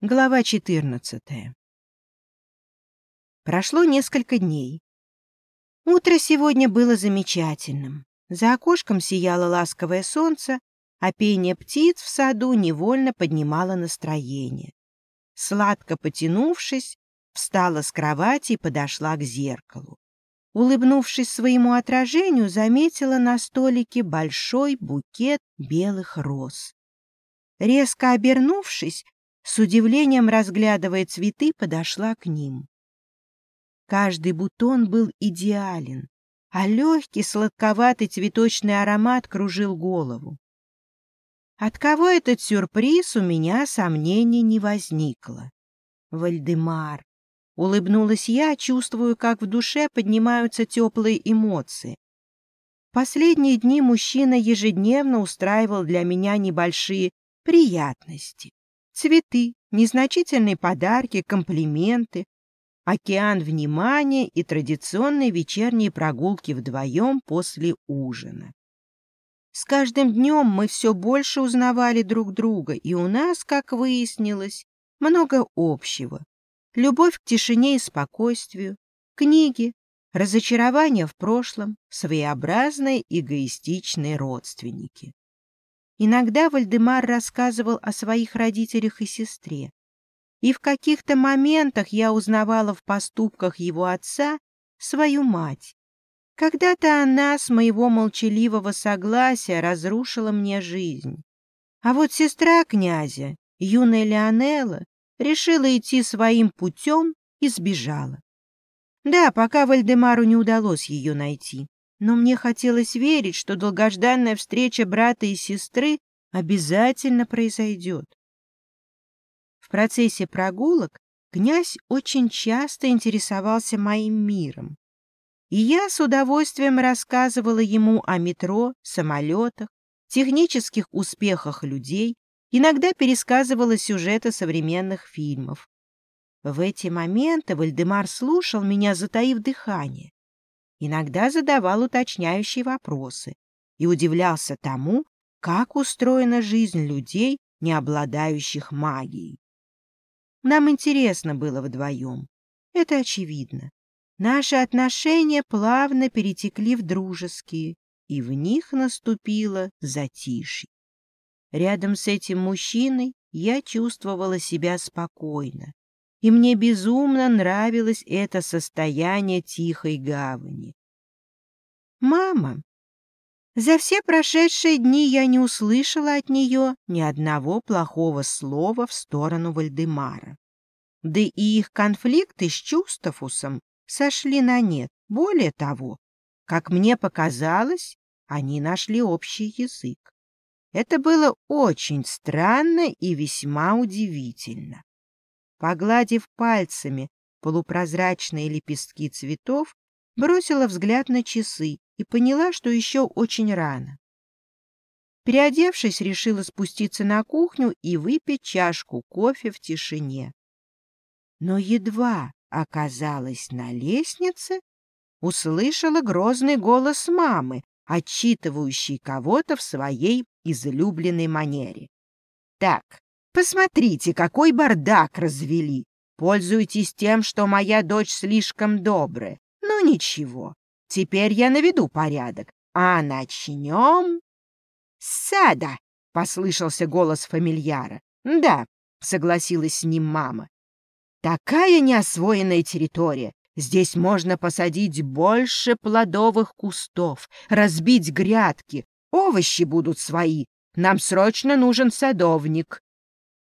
Глава 14. Прошло несколько дней. Утро сегодня было замечательным. За окошком сияло ласковое солнце, а пение птиц в саду невольно поднимало настроение. Сладко потянувшись, встала с кровати и подошла к зеркалу. Улыбнувшись своему отражению, заметила на столике большой букет белых роз. Резко обернувшись, с удивлением разглядывая цветы, подошла к ним. Каждый бутон был идеален, а легкий сладковатый цветочный аромат кружил голову. От кого этот сюрприз, у меня сомнений не возникло. Вальдемар. Улыбнулась я, чувствую, как в душе поднимаются теплые эмоции. Последние дни мужчина ежедневно устраивал для меня небольшие приятности. Цветы, незначительные подарки, комплименты, океан внимания и традиционные вечерние прогулки вдвоем после ужина. С каждым днем мы все больше узнавали друг друга, и у нас, как выяснилось, много общего. Любовь к тишине и спокойствию, книги, разочарования в прошлом, своеобразные эгоистичные родственники. Иногда Вальдемар рассказывал о своих родителях и сестре. И в каких-то моментах я узнавала в поступках его отца свою мать. Когда-то она с моего молчаливого согласия разрушила мне жизнь. А вот сестра князя, юная Леонелла, решила идти своим путем и сбежала. Да, пока Вальдемару не удалось ее найти но мне хотелось верить, что долгожданная встреча брата и сестры обязательно произойдет. В процессе прогулок князь очень часто интересовался моим миром, и я с удовольствием рассказывала ему о метро, самолетах, технических успехах людей, иногда пересказывала сюжеты современных фильмов. В эти моменты Вальдемар слушал меня, затаив дыхание иногда задавал уточняющие вопросы и удивлялся тому, как устроена жизнь людей, не обладающих магией. Нам интересно было вдвоем. Это очевидно. Наши отношения плавно перетекли в дружеские, и в них наступило затишье. Рядом с этим мужчиной я чувствовала себя спокойно, и мне безумно нравилось это состояние тихой гавани. «Мама!» За все прошедшие дни я не услышала от нее ни одного плохого слова в сторону Вальдемара. Да и их конфликты с Чустафусом сошли на нет. Более того, как мне показалось, они нашли общий язык. Это было очень странно и весьма удивительно. Погладив пальцами полупрозрачные лепестки цветов, бросила взгляд на часы и поняла, что еще очень рано. Переодевшись, решила спуститься на кухню и выпить чашку кофе в тишине. Но едва оказалась на лестнице, услышала грозный голос мамы, отчитывающий кого-то в своей излюбленной манере. «Так, Посмотрите, какой бардак развели. Пользуйтесь тем, что моя дочь слишком добрая. Ну ничего, теперь я наведу порядок. А начнем... «Сада!» — послышался голос фамильяра. «Да», — согласилась с ним мама. «Такая неосвоенная территория. Здесь можно посадить больше плодовых кустов, разбить грядки. Овощи будут свои. Нам срочно нужен садовник».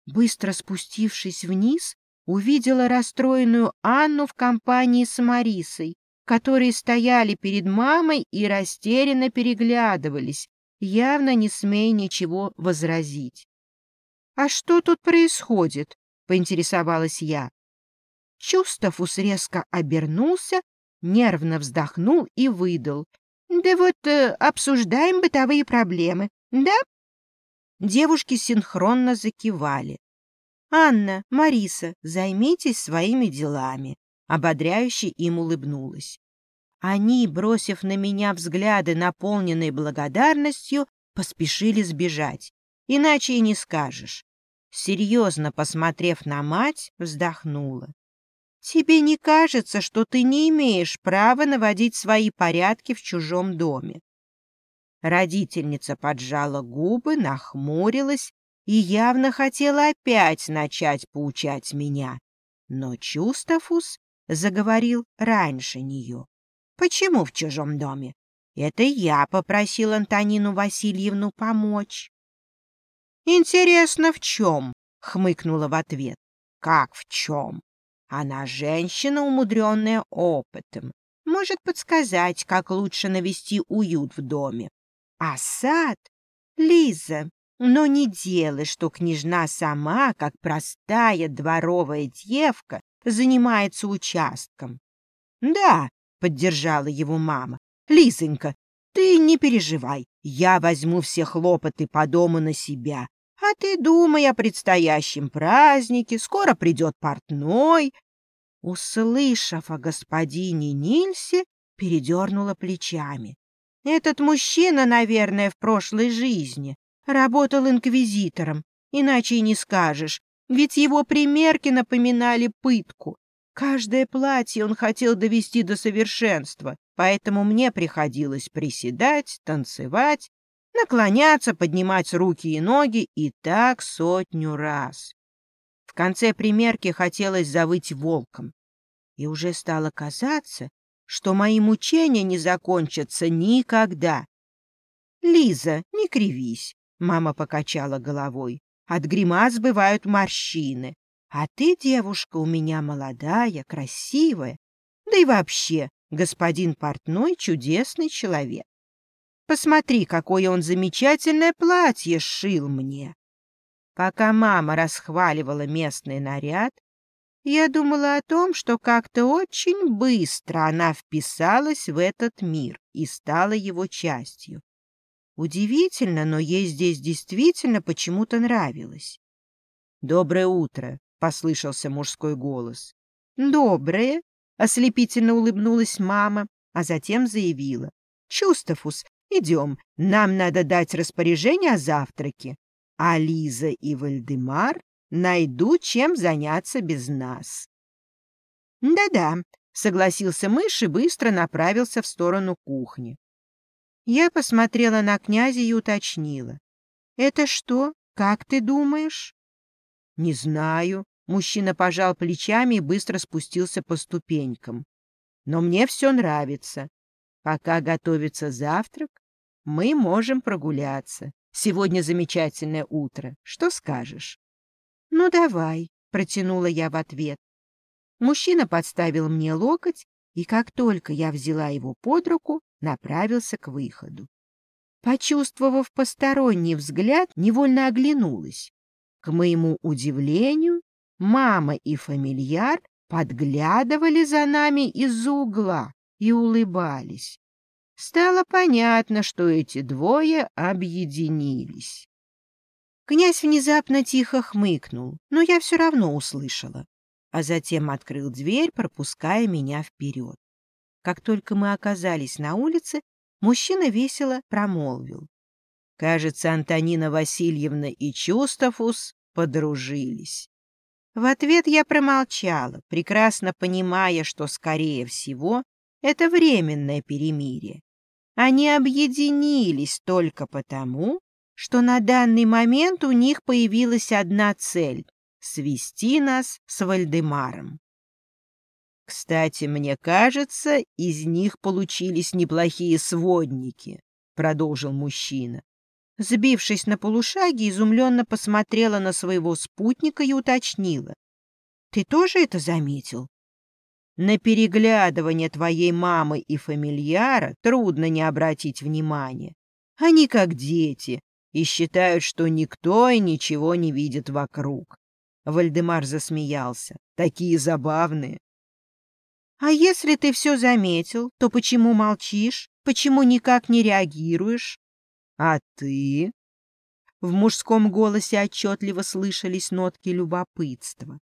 Быстро спустившись вниз, увидела расстроенную Анну в компании с Марисой, которые стояли перед мамой и растерянно переглядывались, явно не смея ничего возразить. «А что тут происходит?» — поинтересовалась я. Чувствовус резко обернулся, нервно вздохнул и выдал. «Да вот э, обсуждаем бытовые проблемы, да?» Девушки синхронно закивали. «Анна, Мариса, займитесь своими делами», — ободряюще им улыбнулась. Они, бросив на меня взгляды, наполненные благодарностью, поспешили сбежать. Иначе и не скажешь. серьезно посмотрев на мать, вздохнула. «Тебе не кажется, что ты не имеешь права наводить свои порядки в чужом доме?» Родительница поджала губы, нахмурилась и явно хотела опять начать поучать меня. Но Чустафус заговорил раньше нее. «Почему в чужом доме? Это я попросил Антонину Васильевну помочь». «Интересно, в чем?» — хмыкнула в ответ. «Как в чем? Она женщина, умудренная опытом. Может подсказать, как лучше навести уют в доме. А сад? Лиза, но не делай, что княжна сама, как простая дворовая девка, занимается участком. — Да, — поддержала его мама. — Лизонька, ты не переживай, я возьму все хлопоты по дому на себя. А ты думай о предстоящем празднике, скоро придет портной. Услышав о господине Нильсе, передернула плечами. Этот мужчина, наверное, в прошлой жизни работал инквизитором, иначе и не скажешь, ведь его примерки напоминали пытку. Каждое платье он хотел довести до совершенства, поэтому мне приходилось приседать, танцевать, наклоняться, поднимать руки и ноги и так сотню раз. В конце примерки хотелось завыть волком. И уже стало казаться, что мои мучения не закончатся никогда. «Лиза, не кривись», — мама покачала головой. «От гримас бывают морщины. А ты, девушка, у меня молодая, красивая. Да и вообще, господин портной чудесный человек. Посмотри, какое он замечательное платье сшил мне». Пока мама расхваливала местный наряд, я думала о том, что как-то очень быстро она вписалась в этот мир и стала его частью. Удивительно, но ей здесь действительно почему-то нравилось. «Доброе утро!» — послышался мужской голос. «Доброе!» — ослепительно улыбнулась мама, а затем заявила. «Чустафус, идем, нам надо дать распоряжение о завтраке. А Лиза и Вальдемар найду, чем заняться без нас. «Да-да», — согласился мышь и быстро направился в сторону кухни. Я посмотрела на князя и уточнила. «Это что? Как ты думаешь?» «Не знаю», — мужчина пожал плечами и быстро спустился по ступенькам. «Но мне все нравится. Пока готовится завтрак, мы можем прогуляться. Сегодня замечательное утро. Что скажешь?» «Ну, давай», — протянула я в ответ. Мужчина подставил мне локоть, и как только я взяла его под руку, направился к выходу. Почувствовав посторонний взгляд, невольно оглянулась. К моему удивлению, мама и фамильяр подглядывали за нами из-за угла и улыбались. Стало понятно, что эти двое объединились. Князь внезапно тихо хмыкнул, но я все равно услышала, а затем открыл дверь, пропуская меня вперед. Как только мы оказались на улице, мужчина весело промолвил. Кажется, Антонина Васильевна и Чустафус подружились. В ответ я промолчала, прекрасно понимая, что, скорее всего, это временное перемирие. Они объединились только потому, что на данный момент у них появилась одна цель — свести нас с Вальдемаром. «Кстати, мне кажется, из них получились неплохие сводники», — продолжил мужчина. Сбившись на полушаге, изумленно посмотрела на своего спутника и уточнила. «Ты тоже это заметил?» «На переглядывание твоей мамы и фамильяра трудно не обратить внимания. Они как дети, и считают, что никто и ничего не видит вокруг. Вальдемар засмеялся. Такие забавные. А если ты все заметил, то почему молчишь? Почему никак не реагируешь? А ты? В мужском голосе отчетливо слышались нотки любопытства.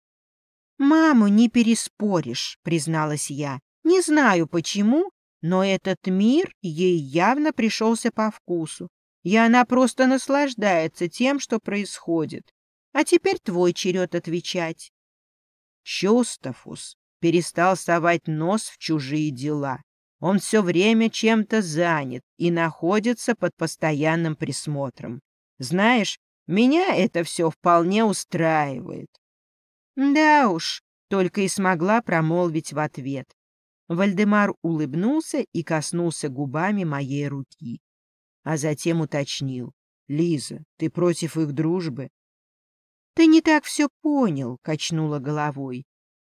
«Маму не переспоришь», — призналась я. «Не знаю почему, но этот мир ей явно пришелся по вкусу и она просто наслаждается тем, что происходит. А теперь твой черед отвечать. Чустафус перестал совать нос в чужие дела. Он все время чем-то занят и находится под постоянным присмотром. Знаешь, меня это все вполне устраивает. Да уж, только и смогла промолвить в ответ. Вальдемар улыбнулся и коснулся губами моей руки, а затем уточнил. «Лиза, ты против их дружбы?» «Ты не так все понял», — качнула головой.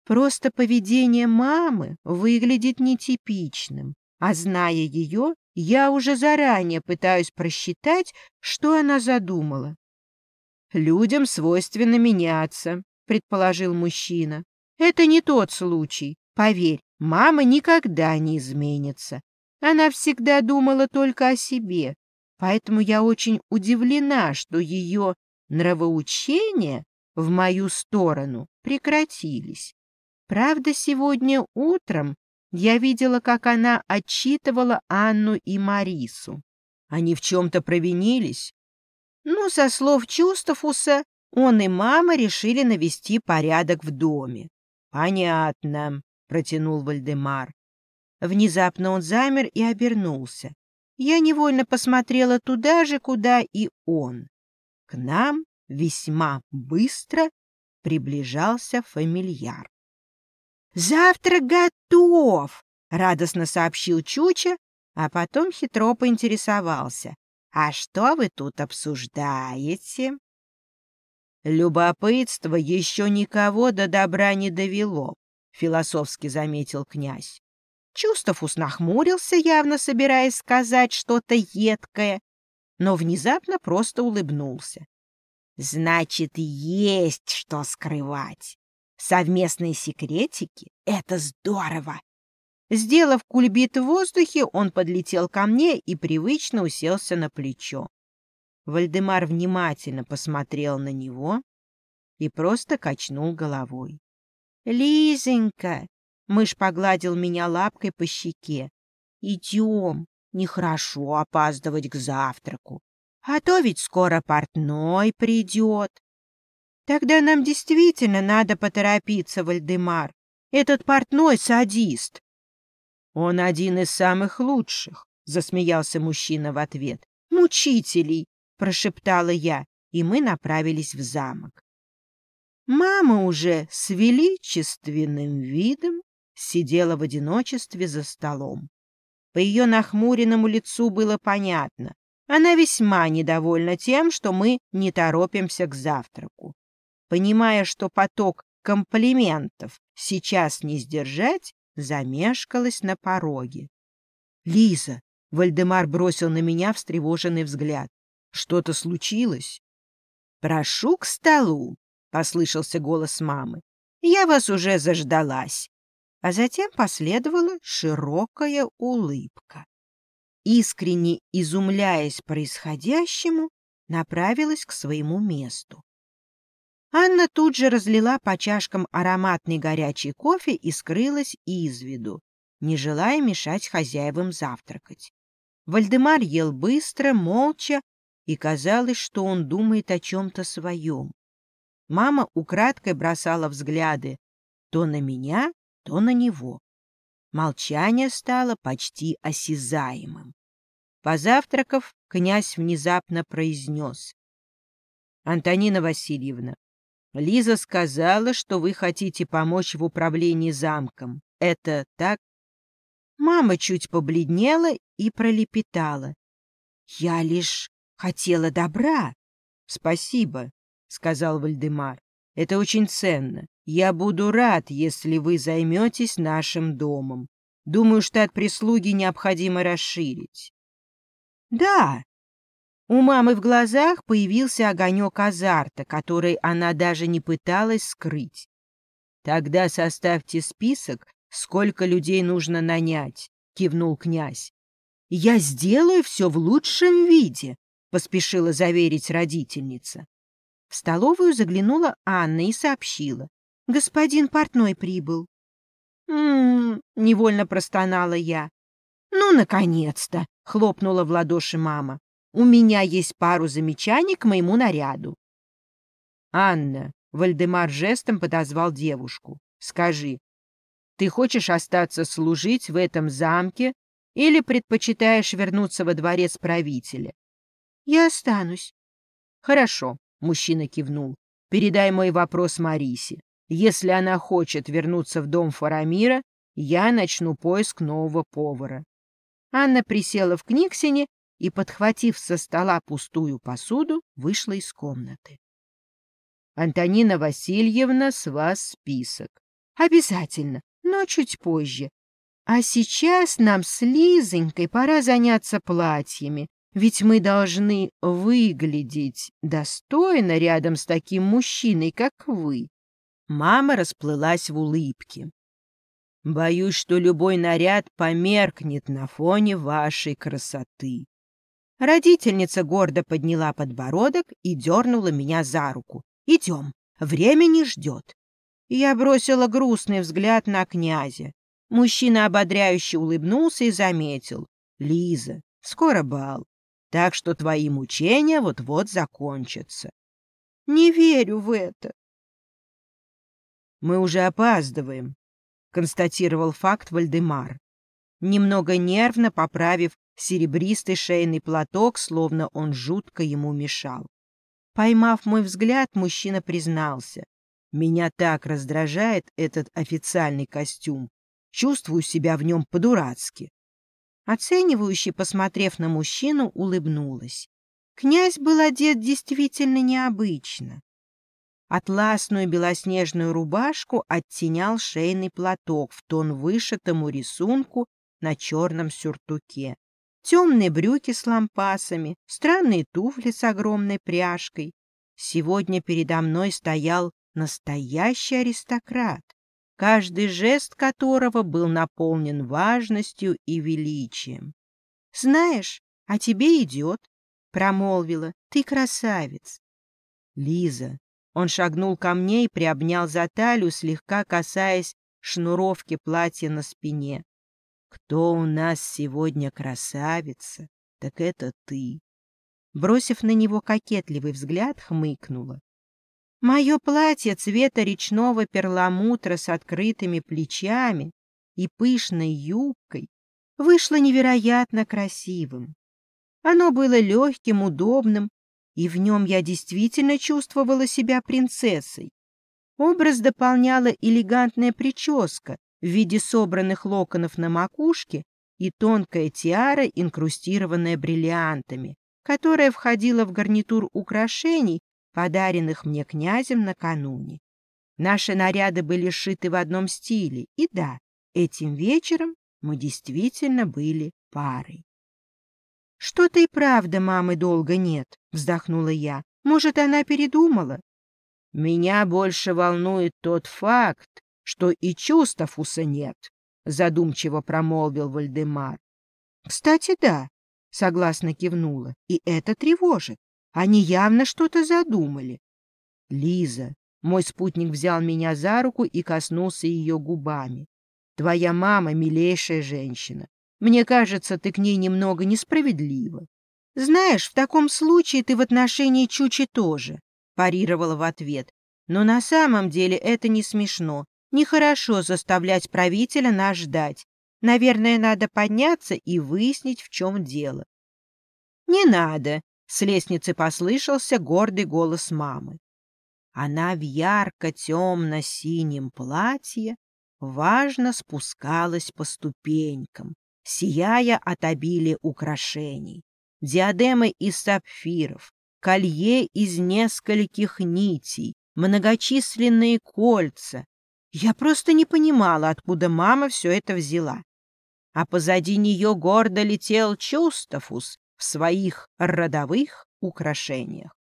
«Просто поведение мамы выглядит нетипичным, а зная ее, я уже заранее пытаюсь просчитать, что она задумала». «Людям свойственно меняться», — предположил мужчина. «Это не тот случай. Поверь, мама никогда не изменится. Она всегда думала только о себе, поэтому я очень удивлена, что ее нравоучения в мою сторону прекратились. Правда, сегодня утром я видела, как она отчитывала Анну и Марису. Они в чем-то провинились? Ну, со слов Чустафуса, он и мама решили навести порядок в доме. Понятно, протянул Вальдемар. Внезапно он замер и обернулся. Я невольно посмотрела туда же, куда и он. К нам весьма быстро приближался фамильяр. «Завтрак готов!» — радостно сообщил Чуча, а потом хитро поинтересовался. «А что вы тут обсуждаете?» «Любопытство еще никого до добра не довело», — философски заметил князь. Чувствов нахмурился, явно собираясь сказать что-то едкое, но внезапно просто улыбнулся. «Значит, есть что скрывать. Совместные секретики — это здорово!» Сделав кульбит в воздухе, он подлетел ко мне и привычно уселся на плечо. Вальдемар внимательно посмотрел на него и просто качнул головой. «Лизонька!» — мышь погладил меня лапкой по щеке. «Идем, нехорошо опаздывать к завтраку, а то ведь скоро портной придет». «Тогда нам действительно надо поторопиться, Вальдемар. Этот портной садист». «Он один из самых лучших», — засмеялся мужчина в ответ. «Мучителей, — прошептала я, и мы направились в замок. Мама уже с величественным видом сидела в одиночестве за столом. По ее нахмуренному лицу было понятно. Она весьма недовольна тем, что мы не торопимся к завтраку. Понимая, что поток комплиментов сейчас не сдержать, замешкалась на пороге. «Лиза!» — Вальдемар бросил на меня встревоженный взгляд. Что-то случилось? «Прошу к столу», — послышался голос мамы. «Я вас уже заждалась». А затем последовала широкая улыбка. Искренне изумляясь происходящему, направилась к своему месту. Анна тут же разлила по чашкам ароматный горячий кофе и скрылась из виду, не желая мешать хозяевам завтракать. Вальдемар ел быстро, молча, и казалось, что он думает о чем-то своем. Мама украдкой бросала взгляды то на меня, то на него. Молчание стало почти осязаемым. Позавтракав, князь внезапно произнес. — Антонина Васильевна, Лиза сказала, что вы хотите помочь в управлении замком. Это так? Мама чуть побледнела и пролепетала. — Я лишь хотела добра. — Спасибо, — сказал Вальдемар. — Это очень ценно. Я буду рад, если вы займетесь нашим домом. Думаю, штат прислуги необходимо расширить. — Да. У мамы в глазах появился огонек азарта, который она даже не пыталась скрыть. — Тогда составьте список, сколько людей нужно нанять, — кивнул князь. — Я сделаю все в лучшем виде, поспешила заверить родительница. В столовую заглянула Анна и сообщила. Господин портной прибыл. «М-м-м», невольно простонала я. «Ну, наконец-то!» — хлопнула в ладоши мама. «У меня есть пару замечаний к моему наряду». Анна, Вальдемар жестом подозвал девушку. Скажи, ты хочешь остаться служить в этом замке или предпочитаешь вернуться во дворец правителя? Я останусь. Хорошо, мужчина кивнул. Передай мой вопрос Марисе. Если она хочет вернуться в дом Фарамира, я начну поиск нового повара. Анна присела в книгсине и, подхватив со стола пустую посуду, вышла из комнаты. Антонина Васильевна, с вас список. Обязательно, но чуть позже. А сейчас нам с Лизонькой пора заняться платьями, ведь мы должны выглядеть достойно рядом с таким мужчиной, как вы. Мама расплылась в улыбке. Боюсь, что любой наряд померкнет на фоне вашей красоты. Родительница гордо подняла подбородок и дернула меня за руку. Идем, время не ждет. Я бросила грустный взгляд на князя. Мужчина ободряюще улыбнулся и заметил. Лиза, скоро бал, так что твои мучения вот-вот закончатся. Не верю в это. Мы уже опаздываем, констатировал факт Вальдемар, немного нервно поправив серебристый шейный платок, словно он жутко ему мешал. Поймав мой взгляд, мужчина признался. «Меня так раздражает этот официальный костюм. Чувствую себя в нем по-дурацки». Оценивающе посмотрев на мужчину, улыбнулась. Князь был одет действительно необычно. Атласную белоснежную рубашку оттенял шейный платок в тон вышитому рисунку на черном сюртуке темные брюки с лампасами, странные туфли с огромной пряжкой. Сегодня передо мной стоял настоящий аристократ, каждый жест которого был наполнен важностью и величием. «Знаешь, а тебе идет», — промолвила, — «ты красавец». «Лиза», он шагнул ко мне и приобнял за талию, слегка касаясь шнуровки платья на спине. Кто у нас сегодня красавица, так это ты. Бросив на него кокетливый взгляд, хмыкнула. Мое платье цвета речного перламутра с открытыми плечами и пышной юбкой вышло невероятно красивым. Оно было легким, удобным, и в нем я действительно чувствовала себя принцессой. Образ дополняла элегантная прическа, в виде собранных локонов на макушке и тонкая тиара, инкрустированная бриллиантами, которая входила в гарнитур украшений, подаренных мне князем накануне. Наши наряды были сшиты в одном стиле, и да, этим вечером мы действительно были парой. «Что-то и правда мамы долго нет», — вздохнула я. «Может, она передумала?» «Меня больше волнует тот факт, что и Чустафуса нет, — задумчиво промолвил Вальдемар. — Кстати, да, — согласно кивнула, — и это тревожит. Они явно что-то задумали. — Лиза, мой спутник взял меня за руку и коснулся ее губами. Твоя мама — милейшая женщина. Мне кажется, ты к ней немного несправедлива. — Знаешь, в таком случае ты в отношении Чучи тоже, — парировала в ответ. Но на самом деле это не смешно. Нехорошо заставлять правителя нас ждать. Наверное, надо подняться и выяснить, в чем дело. «Не надо!» — с лестницы послышался гордый голос мамы. Она в ярко-темно-синем платье важно спускалась по ступенькам, сияя от обилия украшений. Диадемы из сапфиров, колье из нескольких нитей, многочисленные кольца, я просто не понимала, откуда мама все это взяла. А позади нее гордо летел Чустафус в своих родовых украшениях.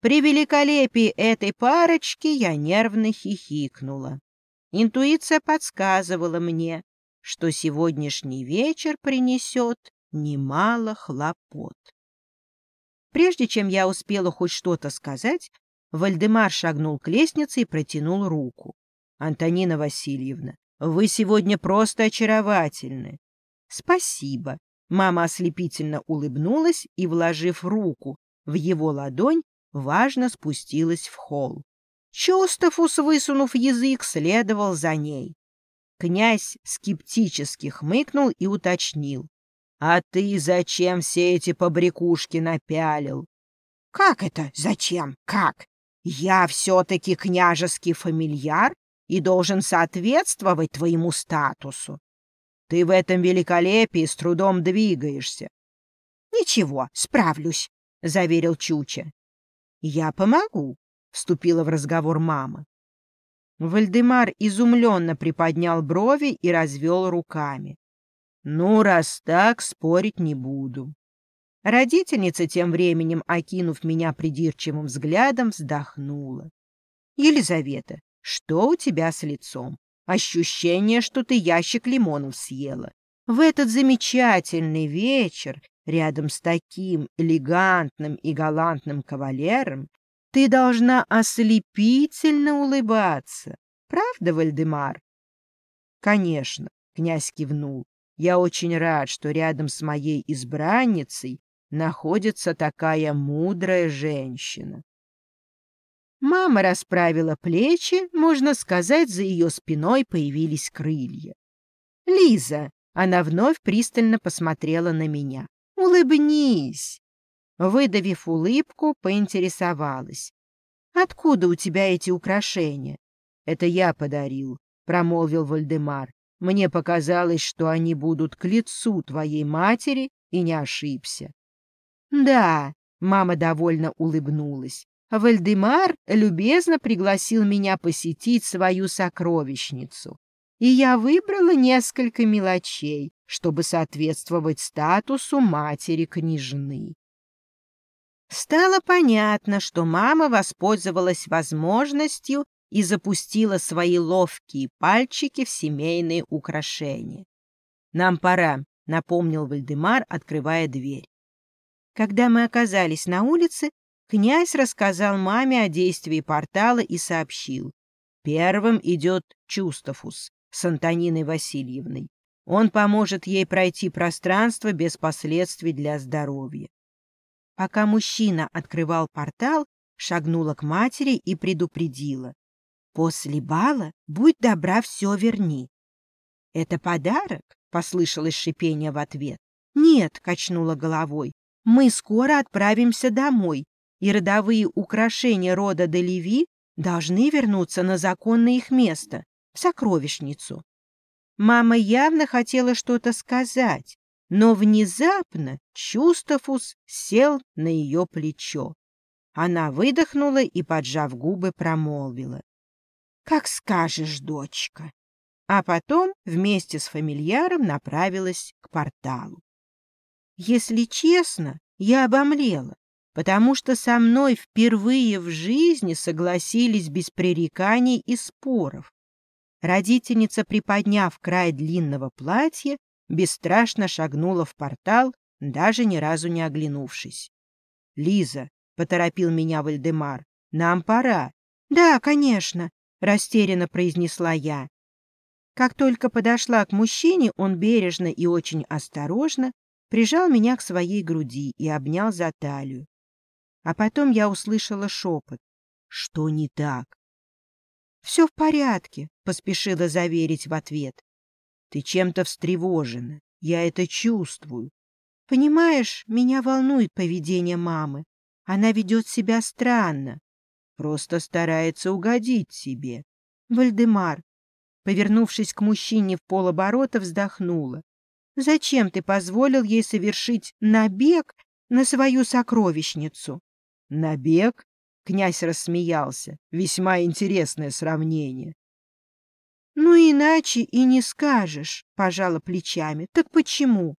При великолепии этой парочки я нервно хихикнула. Интуиция подсказывала мне, что сегодняшний вечер принесет немало хлопот. Прежде чем я успела хоть что-то сказать, Вальдемар шагнул к лестнице и протянул руку. Антонина Васильевна, вы сегодня просто очаровательны. Спасибо. Мама ослепительно улыбнулась и, вложив руку в его ладонь, важно спустилась в холл. Чустафус, высунув язык, следовал за ней. Князь скептически хмыкнул и уточнил. — А ты зачем все эти побрякушки напялил? — Как это зачем? Как? Я все-таки княжеский фамильяр и должен соответствовать твоему статусу. Ты в этом великолепии с трудом двигаешься. — Ничего, справлюсь, — заверил Чуча. — Я помогу, — вступила в разговор мама. Вальдемар изумленно приподнял брови и развел руками. — Ну, раз так, спорить не буду. Родительница, тем временем, окинув меня придирчивым взглядом, вздохнула. — Елизавета, что у тебя с лицом? Ощущение, что ты ящик лимонов съела. В этот замечательный вечер, рядом с таким элегантным и галантным кавалером, ты должна ослепительно улыбаться. Правда, Вальдемар? Конечно, князь кивнул. Я очень рад, что рядом с моей избранницей находится такая мудрая женщина. Мама расправила плечи, можно сказать, за ее спиной появились крылья. «Лиза!» — она вновь пристально посмотрела на меня. «Улыбнись!» Выдавив улыбку, поинтересовалась. «Откуда у тебя эти украшения?» «Это я подарил», — промолвил Вальдемар. «Мне показалось, что они будут к лицу твоей матери, и не ошибся». «Да», — мама довольно улыбнулась. Вальдемар любезно пригласил меня посетить свою сокровищницу, и я выбрала несколько мелочей, чтобы соответствовать статусу матери-княжны. Стало понятно, что мама воспользовалась возможностью и запустила свои ловкие пальчики в семейные украшения. «Нам пора», — напомнил Вальдемар, открывая дверь. Когда мы оказались на улице, Князь рассказал маме о действии портала и сообщил. Первым идет Чустафус с Антониной Васильевной. Он поможет ей пройти пространство без последствий для здоровья. Пока мужчина открывал портал, шагнула к матери и предупредила. «После бала будь добра, все верни». «Это подарок?» — послышалось шипение в ответ. «Нет», — качнула головой, — «мы скоро отправимся домой, и родовые украшения рода Делеви должны вернуться на законное их место, в сокровищницу. Мама явно хотела что-то сказать, но внезапно Чустафус сел на ее плечо. Она выдохнула и, поджав губы, промолвила. — Как скажешь, дочка. А потом вместе с фамильяром направилась к порталу. Если честно, я обомлела потому что со мной впервые в жизни согласились без пререканий и споров. Родительница, приподняв край длинного платья, бесстрашно шагнула в портал, даже ни разу не оглянувшись. — Лиза, — поторопил меня Вальдемар, — нам пора. — Да, конечно, — растерянно произнесла я. Как только подошла к мужчине, он бережно и очень осторожно прижал меня к своей груди и обнял за талию. А потом я услышала шепот. Что не так? «Все в порядке», — поспешила заверить в ответ. «Ты чем-то встревожена. Я это чувствую. Понимаешь, меня волнует поведение мамы. Она ведет себя странно. Просто старается угодить себе. Вальдемар, повернувшись к мужчине в полоборота, вздохнула. Зачем ты позволил ей совершить набег на свою сокровищницу? Набег? Князь рассмеялся. Весьма интересное сравнение. Ну, иначе и не скажешь, пожала плечами. Так почему?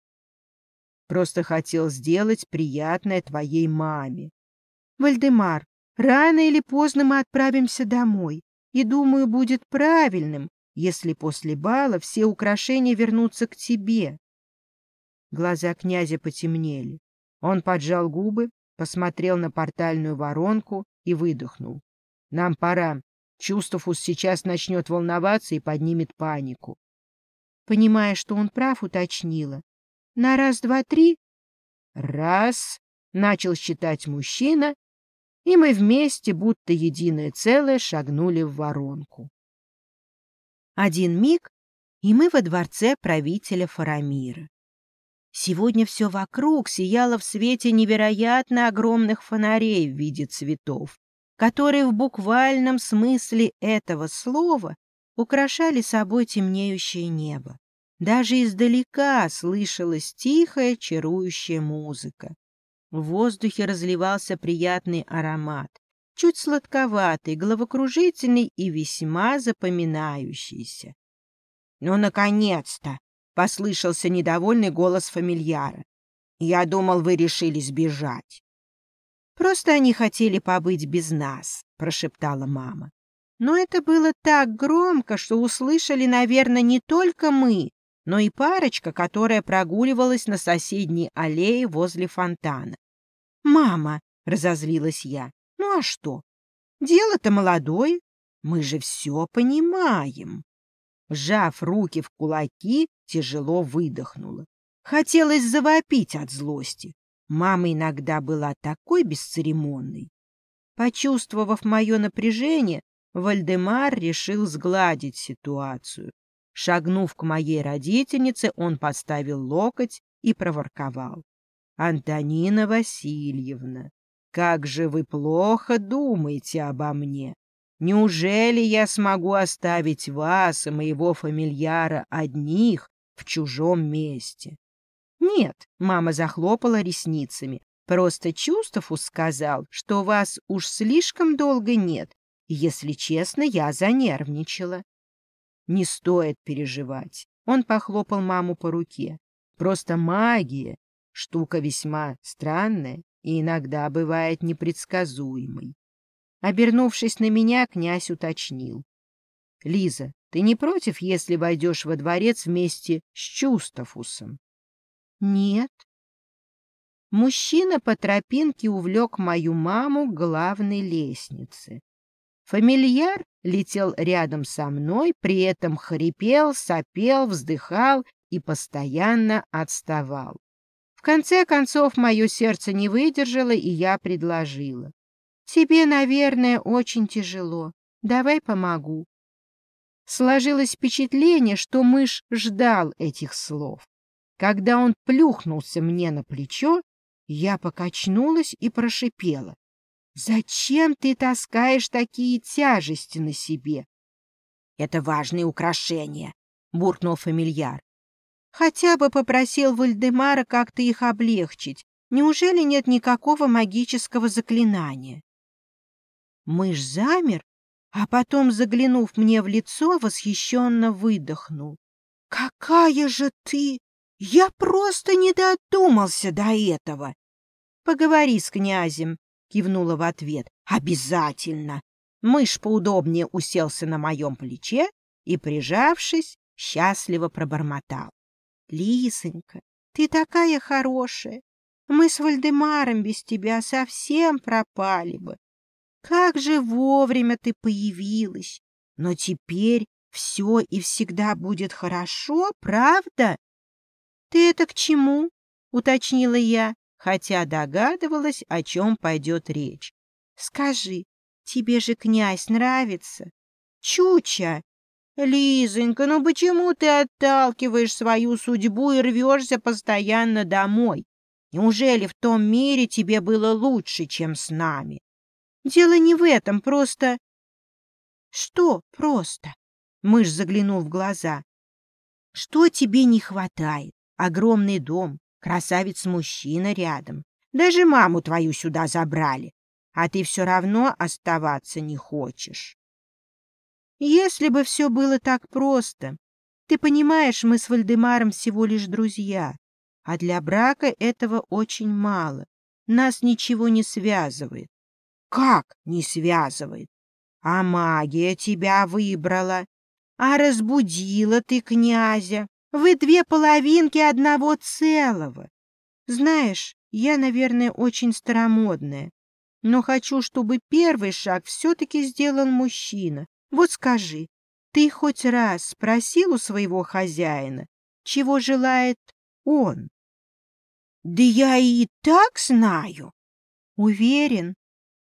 Просто хотел сделать приятное твоей маме. Вальдемар, рано или поздно мы отправимся домой, и, думаю, будет правильным, если после бала все украшения вернутся к тебе. Глаза князя потемнели. Он поджал губы, посмотрел на портальную воронку и выдохнул. «Нам пора. Чувствовус сейчас начнет волноваться и поднимет панику». Понимая, что он прав, уточнила. «На раз, два, три?» «Раз!» — начал считать мужчина и мы вместе, будто единое целое, шагнули в воронку. Один миг, и мы во дворце правителя Фарамира. Сегодня все вокруг сияло в свете невероятно огромных фонарей в виде цветов, которые в буквальном смысле этого слова украшали собой темнеющее небо. Даже издалека слышалась тихая, чарующая музыка. В воздухе разливался приятный аромат, чуть сладковатый, головокружительный и весьма запоминающийся. «Ну, наконец-то!» — послышался недовольный голос фамильяра. «Я думал, вы решили сбежать». «Просто они хотели побыть без нас», — прошептала мама. Но это было так громко, что услышали, наверное, не только мы, но и парочка, которая прогуливалась на соседней аллее возле фонтана. «Мама!» — разозлилась я. «Ну а что? Дело-то молодое, мы же все понимаем». Сжав руки в кулаки, тяжело выдохнула. Хотелось завопить от злости. Мама иногда была такой бесцеремонной. Почувствовав мое напряжение, Вальдемар решил сгладить ситуацию. Шагнув к моей родительнице, он поставил локоть и проворковал. — Антонина Васильевна, как же вы плохо думаете обо мне. Неужели я смогу оставить вас и моего фамильяра одних в чужом месте? Нет, мама захлопала ресницами. Просто Чувствову сказал, что вас уж слишком долго нет. Если честно, я занервничала. Не стоит переживать. Он похлопал маму по руке. Просто магия — штука весьма странная и иногда бывает непредсказуемой. Обернувшись на меня, князь уточнил. — Лиза, ты не против, если войдешь во дворец вместе с Чустафусом? — Нет. Мужчина по тропинке увлек мою маму к главной лестнице. Фамильяр летел рядом со мной, при этом хрипел, сопел, вздыхал и постоянно отставал. В конце концов, мое сердце не выдержало, и я предложила. «Тебе, наверное, очень тяжело. Давай помогу». Сложилось впечатление, что мышь ждал этих слов. Когда он плюхнулся мне на плечо, я покачнулась и прошипела. Зачем ты таскаешь такие тяжести на себе? — Это важные украшения, — буркнул фамильяр. Хотя бы попросил Вальдемара как-то их облегчить. Неужели нет никакого магического заклинания? Мышь замер, а потом, заглянув мне в лицо, восхищенно выдохнул. — Какая же ты! Я просто не додумался до этого! — Поговори с князем, кивнула в ответ. «Обязательно!» Мышь поудобнее уселся на моем плече и, прижавшись, счастливо пробормотал. «Лисонька, ты такая хорошая! Мы с Вальдемаром без тебя совсем пропали бы. Как же вовремя ты появилась! Но теперь все и всегда будет хорошо, правда?» «Ты это к чему?» — уточнила я, хотя догадывалась, о чем пойдет речь. «Скажи, тебе же князь нравится?» «Чуча!» «Лизонька, ну почему ты отталкиваешь свою судьбу и рвешься постоянно домой? Неужели в том мире тебе было лучше, чем с нами?» «Дело не в этом, просто...» «Что просто?» Мышь заглянул в глаза. «Что тебе не хватает? Огромный дом, Красавец-мужчина рядом. Даже маму твою сюда забрали, а ты все равно оставаться не хочешь. Если бы все было так просто. Ты понимаешь, мы с Вальдемаром всего лишь друзья, а для брака этого очень мало. Нас ничего не связывает. Как не связывает? А магия тебя выбрала. А разбудила ты князя. Вы две половинки одного целого. Знаешь, я, наверное, очень старомодная, но хочу, чтобы первый шаг все-таки сделал мужчина. Вот скажи, ты хоть раз спросил у своего хозяина, чего желает он? Да я и так знаю. Уверен?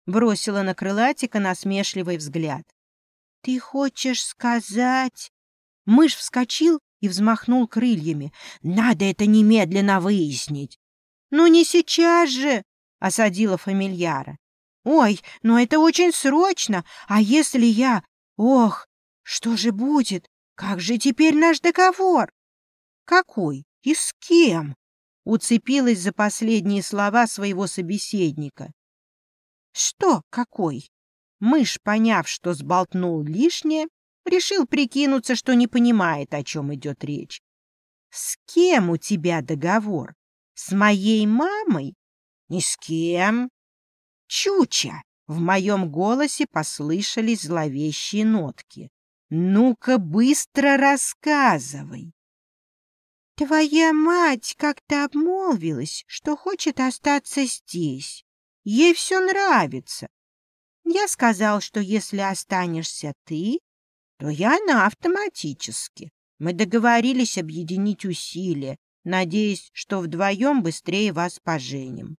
Бросила на крылатика насмешливый взгляд. «Ты хочешь сказать...» Мышь вскочил и взмахнул крыльями. «Надо это немедленно выяснить!» «Ну не сейчас же!» — осадила фамильяра. «Ой, но это очень срочно! А если я... Ох, что же будет? Как же теперь наш договор?» «Какой? И с кем?» — уцепилась за последние слова своего собеседника. «Что какой?» Мышь, поняв, что сболтнул лишнее, решил прикинуться, что не понимает, о чем идет речь. «С кем у тебя договор? С моей мамой?» «Ни с кем». «Чуча!» — в моем голосе послышались зловещие нотки. «Ну-ка, быстро рассказывай!» «Твоя мать как-то обмолвилась, что хочет остаться здесь. Ей все нравится. Я сказал, что если останешься ты, то я на автоматически. Мы договорились объединить усилия, надеясь, что вдвоем быстрее вас поженим.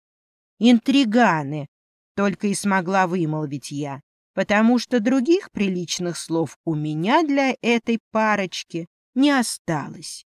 Интриганы, только и смогла вымолвить я, потому что других приличных слов у меня для этой парочки не осталось.